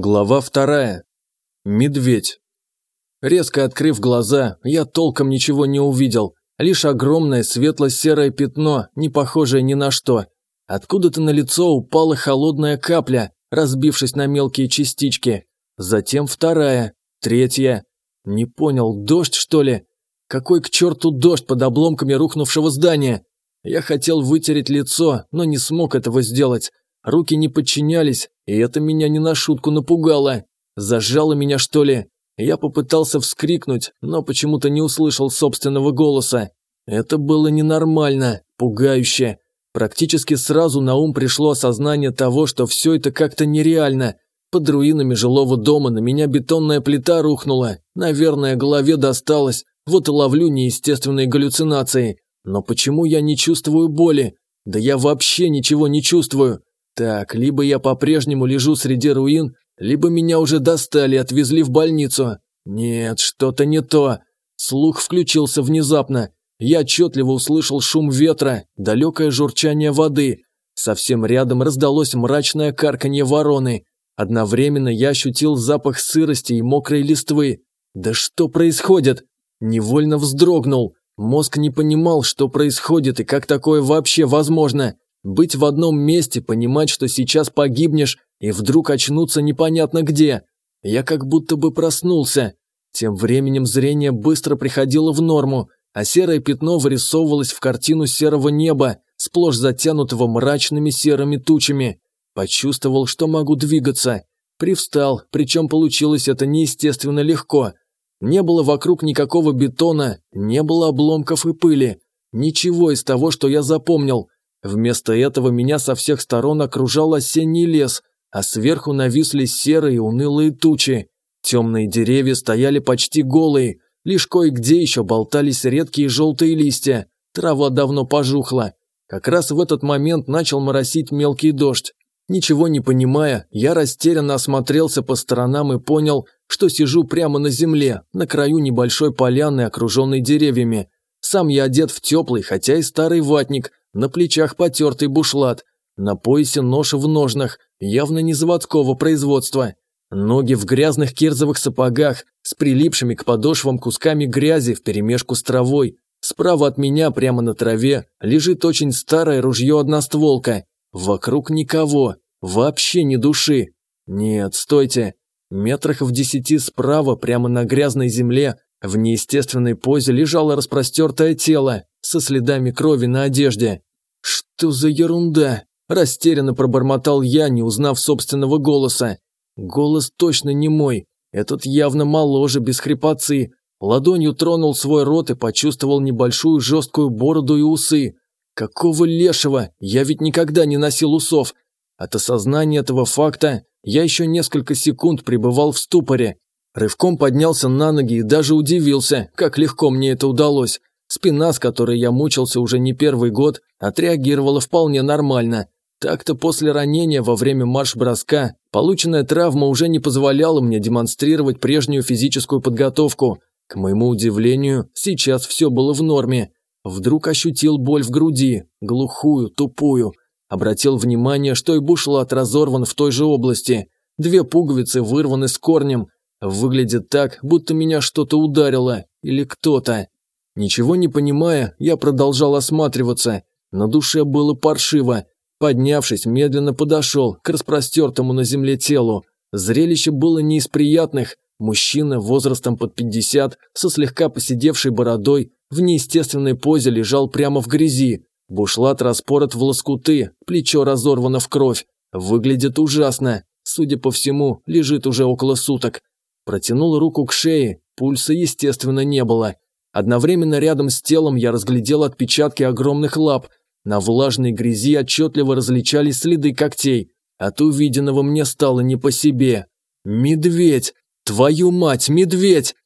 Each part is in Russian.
Глава вторая. Медведь. Резко открыв глаза, я толком ничего не увидел, лишь огромное светло-серое пятно, не похожее ни на что. Откуда-то на лицо упала холодная капля, разбившись на мелкие частички. Затем вторая, третья. Не понял, дождь что ли? Какой к черту дождь под обломками рухнувшего здания? Я хотел вытереть лицо, но не смог этого сделать. Руки не подчинялись, и это меня не на шутку напугало. Зажало меня, что ли? Я попытался вскрикнуть, но почему-то не услышал собственного голоса. Это было ненормально, пугающе. Практически сразу на ум пришло осознание того, что все это как-то нереально. Под руинами жилого дома на меня бетонная плита рухнула. Наверное, голове досталось. Вот и ловлю неестественные галлюцинации. Но почему я не чувствую боли? Да я вообще ничего не чувствую. Так, либо я по-прежнему лежу среди руин, либо меня уже достали и отвезли в больницу. Нет, что-то не то. Слух включился внезапно. Я отчетливо услышал шум ветра, далекое журчание воды. Совсем рядом раздалось мрачное карканье вороны. Одновременно я ощутил запах сырости и мокрой листвы. Да что происходит? Невольно вздрогнул. Мозг не понимал, что происходит и как такое вообще возможно. Быть в одном месте, понимать, что сейчас погибнешь, и вдруг очнуться непонятно где. Я как будто бы проснулся. Тем временем зрение быстро приходило в норму, а серое пятно вырисовывалось в картину серого неба, сплошь затянутого мрачными серыми тучами. Почувствовал, что могу двигаться. Привстал, причем получилось это неестественно легко. Не было вокруг никакого бетона, не было обломков и пыли. Ничего из того, что я запомнил – Вместо этого меня со всех сторон окружал осенний лес, а сверху нависли серые унылые тучи. Темные деревья стояли почти голые, лишь кое-где еще болтались редкие желтые листья. Трава давно пожухла. Как раз в этот момент начал моросить мелкий дождь. Ничего не понимая, я растерянно осмотрелся по сторонам и понял, что сижу прямо на земле, на краю небольшой поляны, окруженной деревьями. Сам я одет в теплый, хотя и старый ватник, на плечах потертый бушлат, на поясе нож в ножнах, явно не заводского производства. Ноги в грязных кирзовых сапогах, с прилипшими к подошвам кусками грязи вперемешку с травой. Справа от меня, прямо на траве, лежит очень старое ружье-одностволка. Вокруг никого, вообще ни души. Нет, стойте. Метрах в десяти справа, прямо на грязной земле, в неестественной позе лежало распростертое тело со следами крови на одежде. «Что за ерунда?» – растерянно пробормотал я, не узнав собственного голоса. Голос точно не мой, этот явно моложе, без хрипотцы. Ладонью тронул свой рот и почувствовал небольшую жесткую бороду и усы. Какого лешего? Я ведь никогда не носил усов. От осознания этого факта я еще несколько секунд пребывал в ступоре. Рывком поднялся на ноги и даже удивился, как легко мне это удалось. Спина, с которой я мучился уже не первый год, отреагировала вполне нормально. Так-то после ранения во время марш-броска полученная травма уже не позволяла мне демонстрировать прежнюю физическую подготовку. К моему удивлению, сейчас все было в норме. Вдруг ощутил боль в груди, глухую, тупую. Обратил внимание, что и бушлат разорван в той же области. Две пуговицы вырваны с корнем. Выглядит так, будто меня что-то ударило. Или кто-то. Ничего не понимая, я продолжал осматриваться. На душе было паршиво. Поднявшись, медленно подошел к распростертому на земле телу. Зрелище было не из приятных. Мужчина возрастом под 50, со слегка поседевшей бородой, в неестественной позе лежал прямо в грязи. Бушлат распорот в лоскуты, плечо разорвано в кровь. Выглядит ужасно. Судя по всему, лежит уже около суток. Протянул руку к шее, пульса, естественно, не было. Одновременно рядом с телом я разглядел отпечатки огромных лап. На влажной грязи отчетливо различались следы когтей. От увиденного мне стало не по себе. «Медведь! Твою мать, медведь!»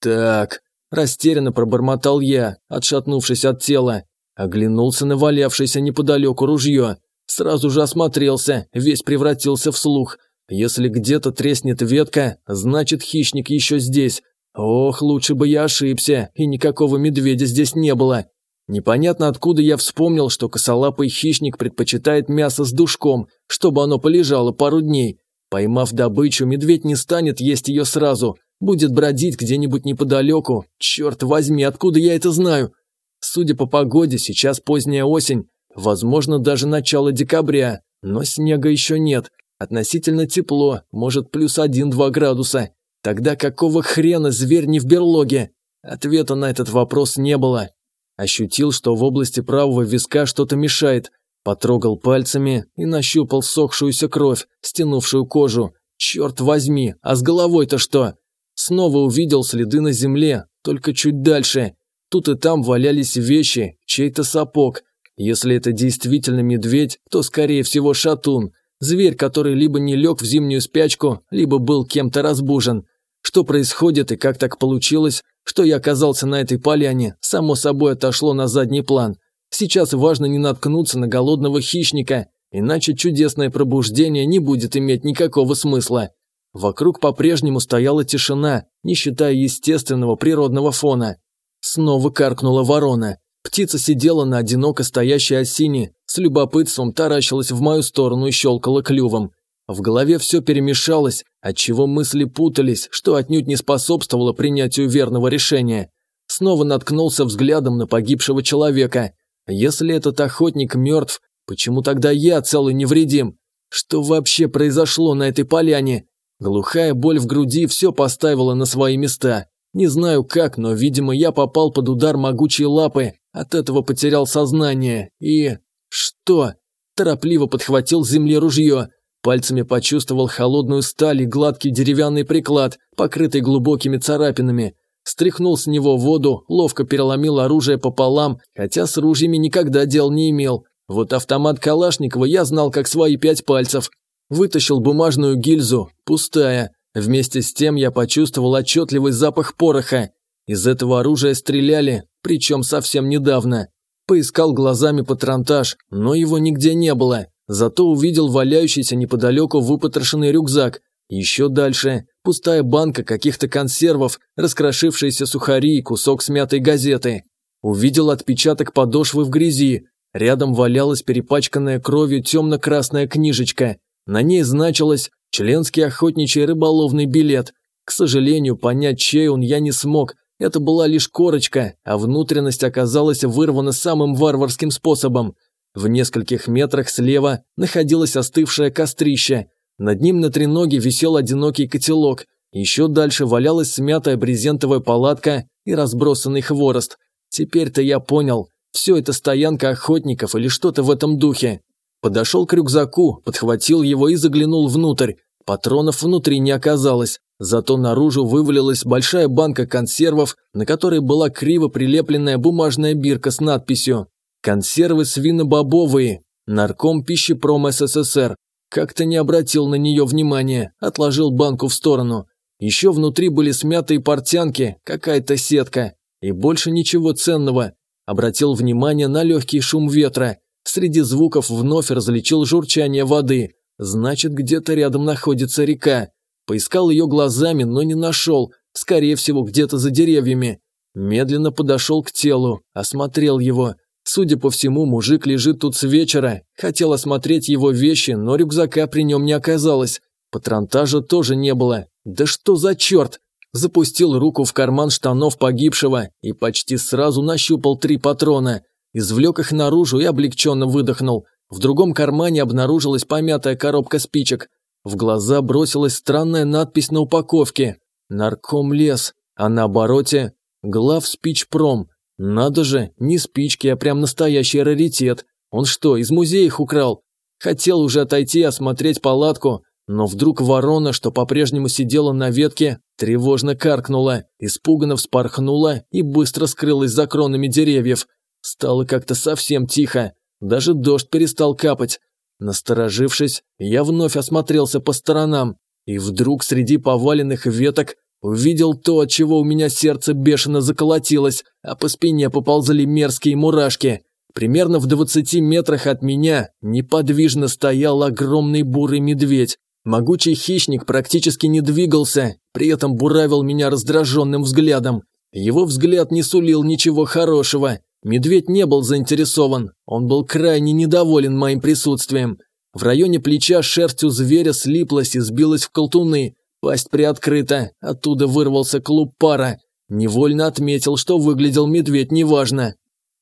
«Так...» – растерянно пробормотал я, отшатнувшись от тела. Оглянулся на валявшееся неподалеку ружье. Сразу же осмотрелся, весь превратился в слух. Если где-то треснет ветка, значит хищник еще здесь. Ох, лучше бы я ошибся, и никакого медведя здесь не было. Непонятно откуда я вспомнил, что косолапый хищник предпочитает мясо с душком, чтобы оно полежало пару дней. Поймав добычу, медведь не станет есть ее сразу, будет бродить где-нибудь неподалеку. Черт возьми, откуда я это знаю? Судя по погоде, сейчас поздняя осень, возможно, даже начало декабря, но снега еще нет. Относительно тепло, может плюс один-два градуса. Тогда какого хрена зверь не в берлоге? Ответа на этот вопрос не было. Ощутил, что в области правого виска что-то мешает. Потрогал пальцами и нащупал сохшуюся кровь, стянувшую кожу. Черт возьми, а с головой-то что? Снова увидел следы на земле, только чуть дальше. Тут и там валялись вещи, чей-то сапог. Если это действительно медведь, то скорее всего шатун. Зверь, который либо не лег в зимнюю спячку, либо был кем-то разбужен. Что происходит и как так получилось, что я оказался на этой поляне, само собой отошло на задний план. Сейчас важно не наткнуться на голодного хищника, иначе чудесное пробуждение не будет иметь никакого смысла. Вокруг по-прежнему стояла тишина, не считая естественного природного фона. Снова каркнула ворона. Птица сидела на одиноко стоящей осине, с любопытством таращилась в мою сторону и щелкала клювом. В голове все перемешалось, отчего мысли путались, что отнюдь не способствовало принятию верного решения. Снова наткнулся взглядом на погибшего человека. Если этот охотник мертв, почему тогда я целый невредим? Что вообще произошло на этой поляне? Глухая боль в груди все поставила на свои места. Не знаю как, но, видимо, я попал под удар могучей лапы, от этого потерял сознание и... Что? Торопливо подхватил с земли ружье. Пальцами почувствовал холодную сталь и гладкий деревянный приклад, покрытый глубокими царапинами. Стряхнул с него воду, ловко переломил оружие пополам, хотя с ружьями никогда дел не имел. Вот автомат Калашникова я знал как свои пять пальцев. Вытащил бумажную гильзу, пустая. Вместе с тем я почувствовал отчетливый запах пороха. Из этого оружия стреляли, причем совсем недавно. Поискал глазами патронтаж, но его нигде не было. Зато увидел валяющийся неподалеку выпотрошенный рюкзак. Еще дальше – пустая банка каких-то консервов, раскрошившиеся сухари и кусок смятой газеты. Увидел отпечаток подошвы в грязи. Рядом валялась перепачканная кровью темно-красная книжечка. На ней значилось «Членский охотничий рыболовный билет». К сожалению, понять, чей он я не смог. Это была лишь корочка, а внутренность оказалась вырвана самым варварским способом. В нескольких метрах слева находилось остывшее кострище. Над ним на треноге висел одинокий котелок. Еще дальше валялась смятая брезентовая палатка и разбросанный хворост. Теперь-то я понял, все это стоянка охотников или что-то в этом духе. Подошел к рюкзаку, подхватил его и заглянул внутрь. Патронов внутри не оказалось, зато наружу вывалилась большая банка консервов, на которой была криво прилепленная бумажная бирка с надписью Консервы свинобобовые. Нарком пищепром СССР. Как-то не обратил на нее внимания, отложил банку в сторону. Еще внутри были смятые портянки, какая-то сетка. И больше ничего ценного. Обратил внимание на легкий шум ветра. Среди звуков вновь различил журчание воды. Значит, где-то рядом находится река. Поискал ее глазами, но не нашел. Скорее всего, где-то за деревьями. Медленно подошел к телу, осмотрел его. Судя по всему, мужик лежит тут с вечера. Хотел осмотреть его вещи, но рюкзака при нем не оказалось. Патронтажа тоже не было. Да что за черт? Запустил руку в карман штанов погибшего и почти сразу нащупал три патрона. Извлек их наружу и облегченно выдохнул. В другом кармане обнаружилась помятая коробка спичек. В глаза бросилась странная надпись на упаковке. «Нарком лес», а на обороте «Глав спичпром». Надо же, не спички, а прям настоящий раритет. Он что, из музея их украл? Хотел уже отойти осмотреть палатку, но вдруг ворона, что по-прежнему сидела на ветке, тревожно каркнула, испуганно вспорхнула и быстро скрылась за кронами деревьев. Стало как-то совсем тихо, даже дождь перестал капать. Насторожившись, я вновь осмотрелся по сторонам, и вдруг среди поваленных веток Увидел то, от чего у меня сердце бешено заколотилось, а по спине поползли мерзкие мурашки. Примерно в 20 метрах от меня неподвижно стоял огромный бурый медведь. Могучий хищник практически не двигался, при этом буравил меня раздраженным взглядом. Его взгляд не сулил ничего хорошего. Медведь не был заинтересован, он был крайне недоволен моим присутствием. В районе плеча шерсть у зверя слиплась и сбилась в колтуны. Пасть приоткрыта, оттуда вырвался клуб пара. Невольно отметил, что выглядел медведь неважно.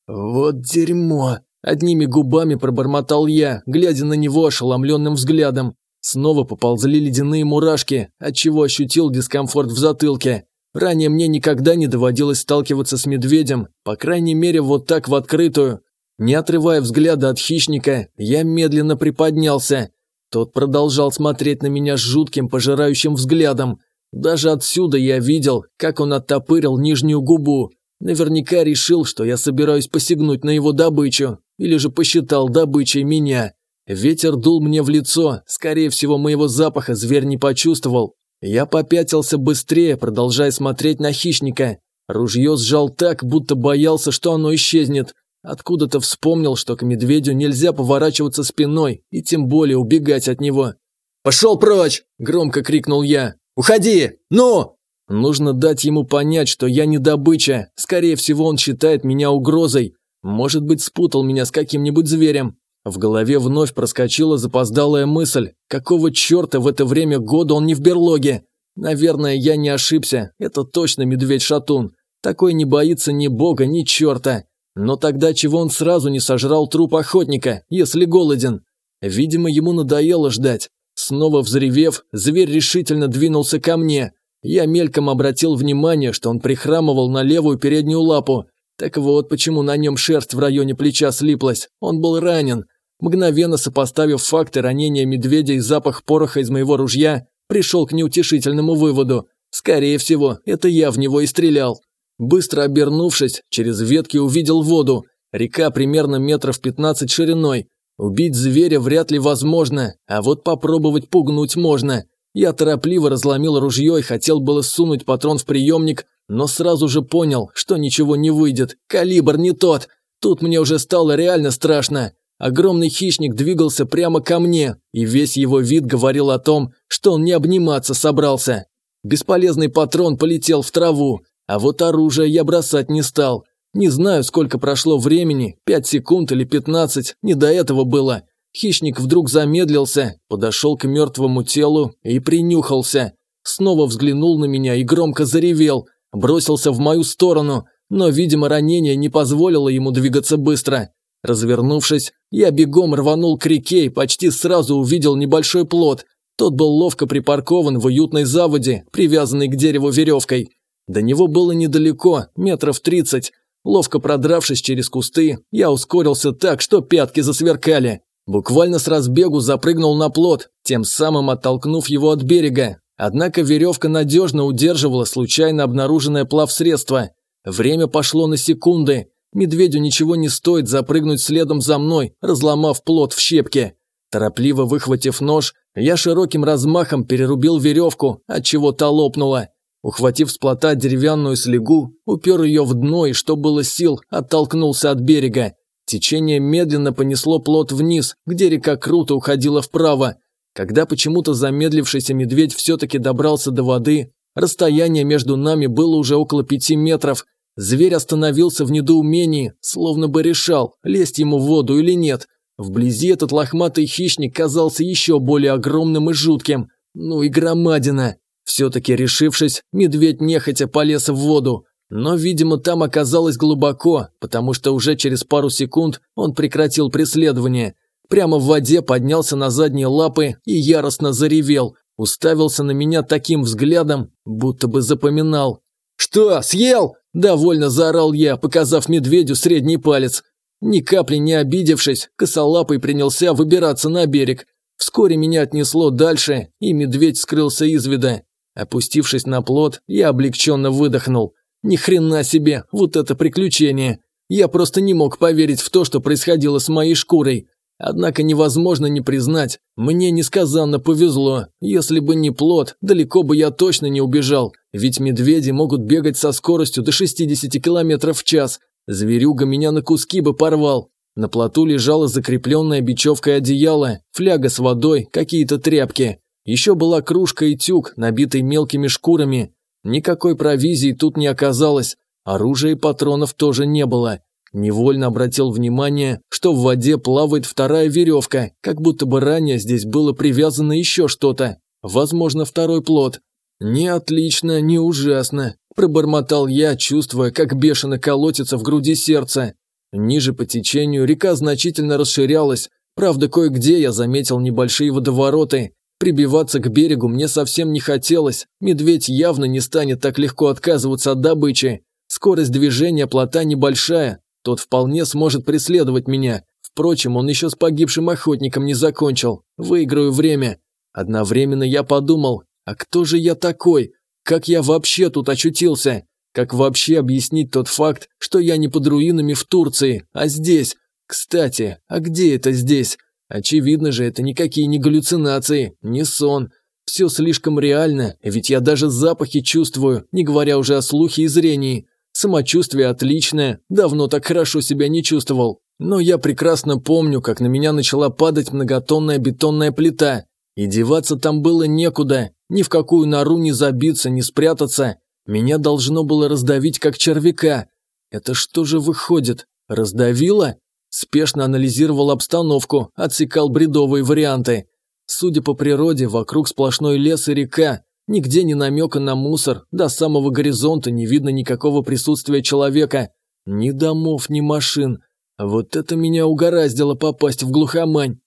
«Вот дерьмо!» – одними губами пробормотал я, глядя на него ошеломленным взглядом. Снова поползли ледяные мурашки, отчего ощутил дискомфорт в затылке. Ранее мне никогда не доводилось сталкиваться с медведем, по крайней мере вот так в открытую. Не отрывая взгляда от хищника, я медленно приподнялся. Тот продолжал смотреть на меня с жутким пожирающим взглядом. Даже отсюда я видел, как он оттопырил нижнюю губу. Наверняка решил, что я собираюсь посягнуть на его добычу, или же посчитал добычей меня. Ветер дул мне в лицо, скорее всего, моего запаха зверь не почувствовал. Я попятился быстрее, продолжая смотреть на хищника. Ружье сжал так, будто боялся, что оно исчезнет. Откуда-то вспомнил, что к медведю нельзя поворачиваться спиной и тем более убегать от него. «Пошел прочь!» – громко крикнул я. «Уходи! Ну!» Нужно дать ему понять, что я не добыча. Скорее всего, он считает меня угрозой. Может быть, спутал меня с каким-нибудь зверем. В голове вновь проскочила запоздалая мысль, какого черта в это время года он не в берлоге? Наверное, я не ошибся, это точно медведь-шатун. Такой не боится ни бога, ни черта. Но тогда чего он сразу не сожрал труп охотника, если голоден? Видимо, ему надоело ждать. Снова взревев, зверь решительно двинулся ко мне. Я мельком обратил внимание, что он прихрамывал на левую переднюю лапу, так вот, почему на нем шерсть в районе плеча слиплась. Он был ранен. Мгновенно сопоставив факты ранения медведя и запах пороха из моего ружья, пришел к неутешительному выводу. Скорее всего, это я в него и стрелял. Быстро обернувшись, через ветки увидел воду. Река примерно метров 15 шириной. Убить зверя вряд ли возможно, а вот попробовать пугнуть можно. Я торопливо разломил ружье и хотел было сунуть патрон в приемник, но сразу же понял, что ничего не выйдет. Калибр не тот. Тут мне уже стало реально страшно. Огромный хищник двигался прямо ко мне, и весь его вид говорил о том, что он не обниматься собрался. Бесполезный патрон полетел в траву, а вот оружие я бросать не стал. Не знаю, сколько прошло времени, пять секунд или пятнадцать, не до этого было. Хищник вдруг замедлился, подошел к мертвому телу и принюхался. Снова взглянул на меня и громко заревел – бросился в мою сторону, но, видимо, ранение не позволило ему двигаться быстро. Развернувшись, я бегом рванул к реке и почти сразу увидел небольшой плот. Тот был ловко припаркован в уютной заводе, привязанной к дереву веревкой. До него было недалеко, метров тридцать. Ловко продравшись через кусты, я ускорился так, что пятки засверкали. Буквально с разбегу запрыгнул на плот, тем самым оттолкнув его от берега, Однако веревка надежно удерживала случайно обнаруженное плавсредство. Время пошло на секунды. Медведю ничего не стоит запрыгнуть следом за мной, разломав плот в щепки. Торопливо выхватив нож, я широким размахом перерубил веревку, от чего та лопнула. Ухватив с плота деревянную слегу, упер ее в дно и, что было сил, оттолкнулся от берега. Течение медленно понесло плот вниз, где река круто уходила вправо, когда почему-то замедлившийся медведь все-таки добрался до воды, расстояние между нами было уже около пяти метров. Зверь остановился в недоумении, словно бы решал, лезть ему в воду или нет. Вблизи этот лохматый хищник казался еще более огромным и жутким. Ну и громадина. Все-таки решившись, медведь нехотя полез в воду. Но, видимо, там оказалось глубоко, потому что уже через пару секунд он прекратил преследование – прямо в воде поднялся на задние лапы и яростно заревел, уставился на меня таким взглядом, будто бы запоминал. «Что, съел?» – довольно заорал я, показав медведю средний палец. Ни капли не обидевшись, косолапый принялся выбираться на берег. Вскоре меня отнесло дальше, и медведь скрылся из вида. Опустившись на плот, я облегченно выдохнул. Ни хрена себе, вот это приключение. Я просто не мог поверить в то, что происходило с моей шкурой. Однако невозможно не признать, мне несказанно повезло. Если бы не плод, далеко бы я точно не убежал, ведь медведи могут бегать со скоростью до 60 км в час. Зверюга меня на куски бы порвал. На плоту лежала закрепленная бечевкой одеяло, фляга с водой, какие-то тряпки. Еще была кружка и тюк, набитый мелкими шкурами. Никакой провизии тут не оказалось. Оружия и патронов тоже не было. Невольно обратил внимание, что в воде плавает вторая веревка, как будто бы ранее здесь было привязано еще что-то. Возможно, второй плод. «Не отлично, не ужасно», – пробормотал я, чувствуя, как бешено колотится в груди сердце. Ниже по течению река значительно расширялась, правда, кое-где я заметил небольшие водовороты. Прибиваться к берегу мне совсем не хотелось, медведь явно не станет так легко отказываться от добычи. Скорость движения плота небольшая, тот вполне сможет преследовать меня. Впрочем, он еще с погибшим охотником не закончил. Выиграю время. Одновременно я подумал, а кто же я такой? Как я вообще тут очутился? Как вообще объяснить тот факт, что я не под руинами в Турции, а здесь? Кстати, а где это здесь? Очевидно же, это никакие не галлюцинации, не сон. Все слишком реально, ведь я даже запахи чувствую, не говоря уже о слухе и зрении. Самочувствие отличное, давно так хорошо себя не чувствовал. Но я прекрасно помню, как на меня начала падать многотонная бетонная плита. И деваться там было некуда, ни в какую нору не забиться, не спрятаться. Меня должно было раздавить как червяка. Это что же выходит? Раздавило? Спешно анализировал обстановку, отсекал бредовые варианты. Судя по природе, вокруг сплошной лес и река, Нигде ни намека на мусор, до самого горизонта не видно никакого присутствия человека. Ни домов, ни машин. Вот это меня угораздило попасть в глухомань.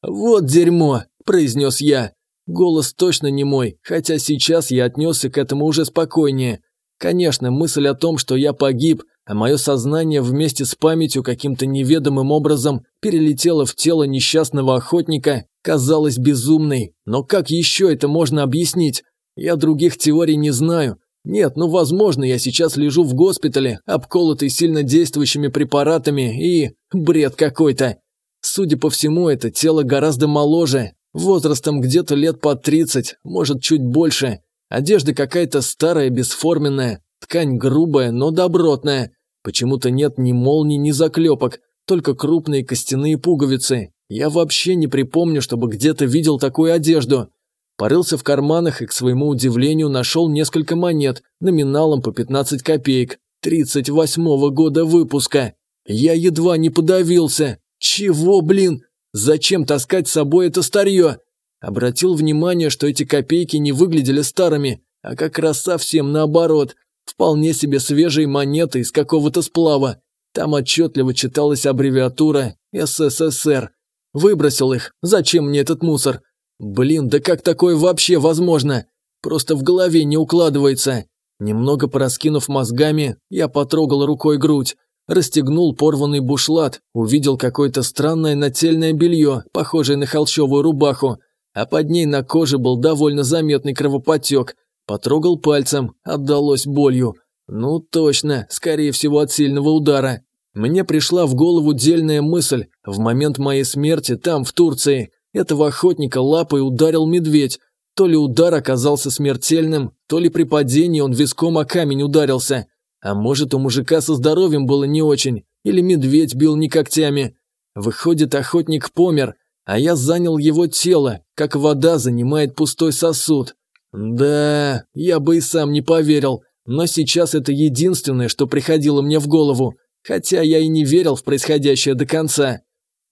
«Вот дерьмо!» – произнес я. Голос точно не мой, хотя сейчас я отнесся к этому уже спокойнее. Конечно, мысль о том, что я погиб, а мое сознание вместе с памятью каким-то неведомым образом перелетело в тело несчастного охотника, казалась безумной. Но как еще это можно объяснить? Я других теорий не знаю. Нет, ну возможно, я сейчас лежу в госпитале, обколотый сильно действующими препаратами и... бред какой-то. Судя по всему, это тело гораздо моложе, возрастом где-то лет по 30, может чуть больше. Одежда какая-то старая, бесформенная, ткань грубая, но добротная. Почему-то нет ни молний, ни заклепок, только крупные костяные пуговицы. Я вообще не припомню, чтобы где-то видел такую одежду. Порылся в карманах и, к своему удивлению, нашел несколько монет номиналом по 15 копеек, 38-го года выпуска. Я едва не подавился. Чего, блин? Зачем таскать с собой это старье? Обратил внимание, что эти копейки не выглядели старыми, а как раз совсем наоборот. Вполне себе свежие монеты из какого-то сплава. Там отчетливо читалась аббревиатура «СССР». Выбросил их. Зачем мне этот мусор? Блин, да как такое вообще возможно? Просто в голове не укладывается. Немного пораскинув мозгами, я потрогал рукой грудь, расстегнул порванный бушлат, увидел какое-то странное нательное белье, похожее на холщовую рубаху, а под ней на коже был довольно заметный кровоподтек. Потрогал пальцем, отдалось болью. Ну точно, скорее всего от сильного удара. Мне пришла в голову дельная мысль. В момент моей смерти там, в Турции, этого охотника лапой ударил медведь. То ли удар оказался смертельным, то ли при падении он виском о камень ударился. А может, у мужика со здоровьем было не очень, или медведь бил не когтями. Выходит, охотник помер, а я занял его тело, как вода занимает пустой сосуд. Да, я бы и сам не поверил, но сейчас это единственное, что приходило мне в голову, хотя я и не верил в происходящее до конца.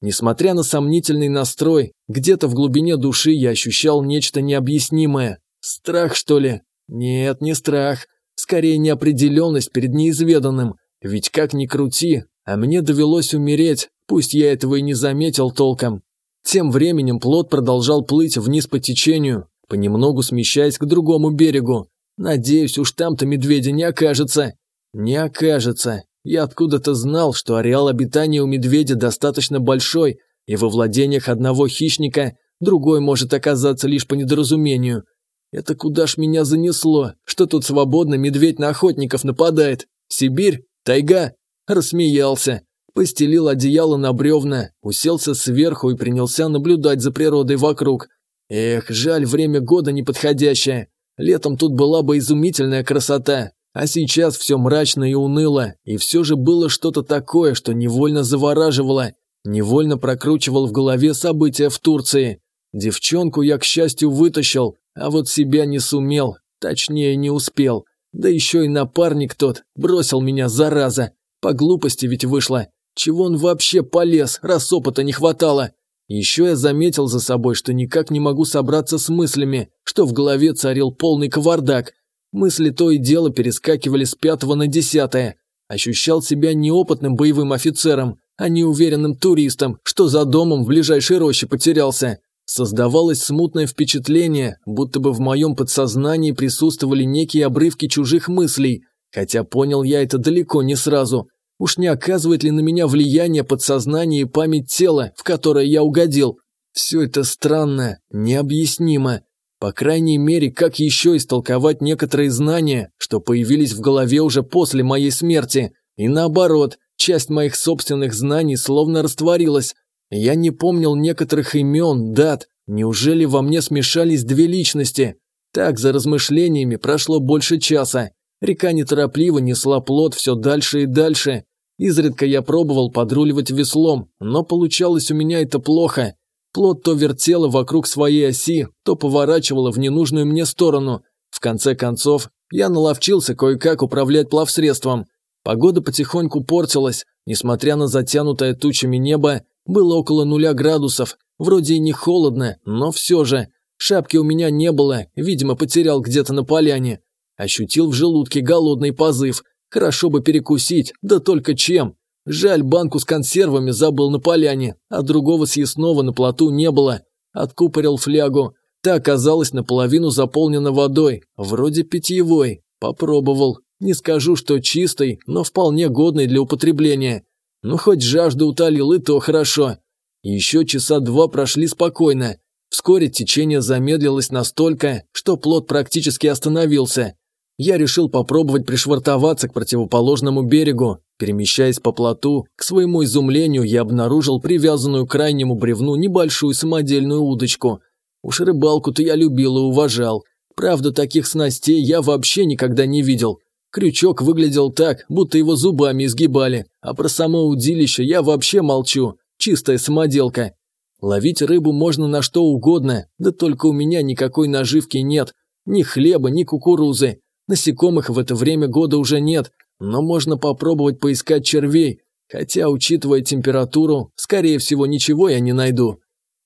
Несмотря на сомнительный настрой, где-то в глубине души я ощущал нечто необъяснимое. Страх, что ли? Нет, не страх. Скорее, неопределенность перед неизведанным. Ведь как ни крути, а мне довелось умереть, пусть я этого и не заметил толком. Тем временем плот продолжал плыть вниз по течению, понемногу смещаясь к другому берегу. Надеюсь, уж там-то медведя не окажется. Не окажется. Я откуда-то знал, что ареал обитания у медведя достаточно большой, и во владениях одного хищника другой может оказаться лишь по недоразумению. Это куда ж меня занесло, что тут свободно медведь на охотников нападает? Сибирь? Тайга? Рассмеялся. Постелил одеяло на бревна, уселся сверху и принялся наблюдать за природой вокруг. Эх, жаль, время года неподходящее. Летом тут была бы изумительная красота, а сейчас все мрачно и уныло, и все же было что-то такое, что невольно завораживало, невольно прокручивал в голове события в Турции. Девчонку я, к счастью, вытащил, а вот себя не сумел, точнее не успел. Да еще и напарник тот бросил меня, зараза. По глупости ведь вышло. Чего он вообще полез, раз опыта не хватало? Еще я заметил за собой, что никак не могу собраться с мыслями, что в голове царил полный кавардак. Мысли то и дело перескакивали с пятого на десятое. Ощущал себя неопытным боевым офицером, а неуверенным туристом, что за домом в ближайшей роще потерялся. Создавалось смутное впечатление, будто бы в моем подсознании присутствовали некие обрывки чужих мыслей, хотя понял я это далеко не сразу. Уж не оказывает ли на меня влияние подсознание и память тела, в которое я угодил? Все это странно, необъяснимо. По крайней мере, как еще истолковать некоторые знания, что появились в голове уже после моей смерти? И наоборот, часть моих собственных знаний словно растворилась. Я не помнил некоторых имен, дат. Неужели во мне смешались две личности? Так, за размышлениями прошло больше часа. Река неторопливо несла плод все дальше и дальше. Изредка я пробовал подруливать веслом, но получалось у меня это плохо. Плот то вертело вокруг своей оси, то поворачивало в ненужную мне сторону. В конце концов, я наловчился кое-как управлять плавсредством. Погода потихоньку портилась, несмотря на затянутое тучами небо, было около нуля градусов, вроде и не холодно, но все же. Шапки у меня не было, видимо, потерял где-то на поляне. Ощутил в желудке голодный позыв. Хорошо бы перекусить, да только чем. Жаль, банку с консервами забыл на поляне, а другого съестного на плоту не было. Откупорил флягу. Та оказалась наполовину заполнена водой, вроде питьевой. Попробовал. Не скажу, что чистой, но вполне годной для употребления. Ну, хоть жажду утолил, и то хорошо. Еще часа два прошли спокойно. Вскоре течение замедлилось настолько, что плот практически остановился. Я решил попробовать пришвартоваться к противоположному берегу. Перемещаясь по плоту, к своему изумлению я обнаружил привязанную к крайнему бревну небольшую самодельную удочку. Уж рыбалку-то я любил и уважал. Правда, таких снастей я вообще никогда не видел. Крючок выглядел так, будто его зубами изгибали, а про само удилище я вообще молчу. Чистая самоделка. Ловить рыбу можно на что угодно, да только у меня никакой наживки нет. Ни хлеба, ни кукурузы. Насекомых в это время года уже нет, но можно попробовать поискать червей, хотя, учитывая температуру, скорее всего, ничего я не найду.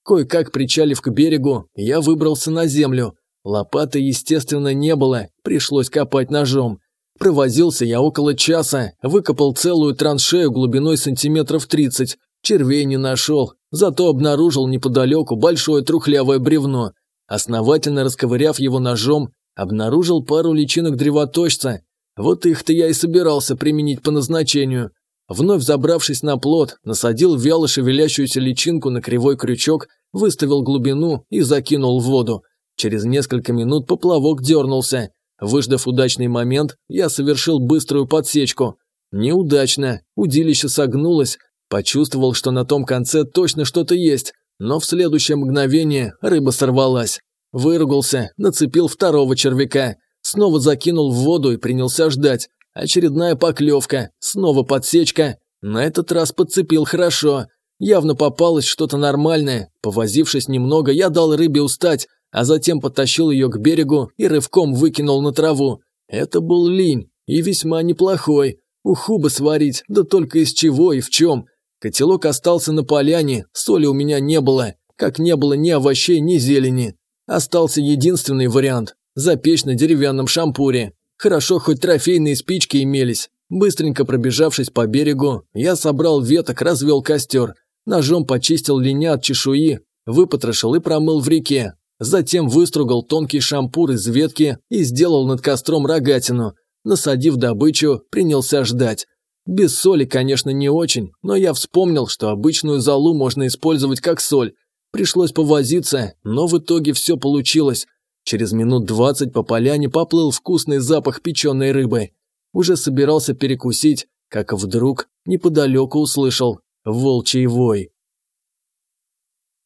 Кое-как причалив к берегу, я выбрался на землю. Лопаты, естественно, не было, пришлось копать ножом. Провозился я около часа, выкопал целую траншею глубиной сантиметров 30, червей не нашел, зато обнаружил неподалеку большое трухлявое бревно. Основательно расковыряв его ножом, Обнаружил пару личинок древоточца. Вот их-то я и собирался применить по назначению. Вновь забравшись на плот, насадил вяло шевелящуюся личинку на кривой крючок, выставил глубину и закинул в воду. Через несколько минут поплавок дернулся. Выждав удачный момент, я совершил быструю подсечку. Неудачно. Удилище согнулось. Почувствовал, что на том конце точно что-то есть, но в следующее мгновение рыба сорвалась. Выругался, нацепил второго червяка, снова закинул в воду и принялся ждать. Очередная поклевка, снова подсечка. На этот раз подцепил хорошо. Явно попалось что-то нормальное. Повозившись немного, я дал рыбе устать, а затем потащил ее к берегу и рывком выкинул на траву. Это был линь, и весьма неплохой. Уху бы сварить, да только из чего и в чем. Котелок остался на поляне, соли у меня не было, как не было ни овощей, ни зелени. Остался единственный вариант – запечь на деревянном шампуре. Хорошо, хоть трофейные спички имелись. Быстренько пробежавшись по берегу, я собрал веток, развел костер. Ножом почистил линя от чешуи, выпотрошил и промыл в реке. Затем выстругал тонкий шампур из ветки и сделал над костром рогатину. Насадив добычу, принялся ждать. Без соли, конечно, не очень, но я вспомнил, что обычную золу можно использовать как соль, Пришлось повозиться, но в итоге все получилось. Через минут двадцать по поляне поплыл вкусный запах печеной рыбы. Уже собирался перекусить, как вдруг неподалеку услышал волчий вой.